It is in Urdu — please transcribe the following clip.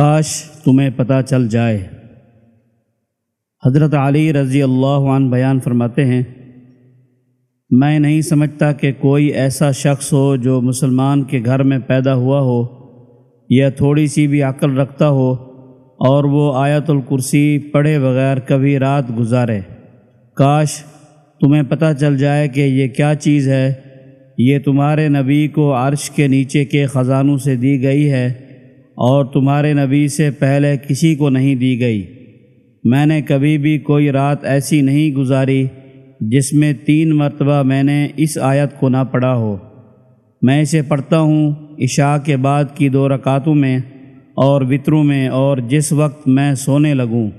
کاش تمہیں پتہ چل جائے۔ حضرت علی رضی اللہ عنہ بیان فرماتے ہیں، میں نہیں سمجھتا کہ کوئی ایسا شخص ہو جو مسلمان کے گھر میں پیدا ہوا ہو یا تھوڑی سی بھی عقل رکھتا ہو اور وہ آیت الکرسی پڑھے بغیر کبھی رات گزارے۔ کاش تمہیں پتہ چل جائے کہ یہ کیا چیز ہے، یہ تمہارے نبی کو عرش کے نیچے کے خزانوں سے دی گئی ہے۔ اور تمہارے نبی سے پہلے کسی کو نہیں دی گئی۔ میں نے کبھی بھی کوئی رات ایسی نہیں گزاری جس میں تین مرتبہ میں نے اس آیت کو نہ پڑھا ہو۔ میں اسے پڑھتا ہوں عشاء کے بعد کی دو رکعتوں میں اور وطروں میں اور جس وقت میں سونے لگوں۔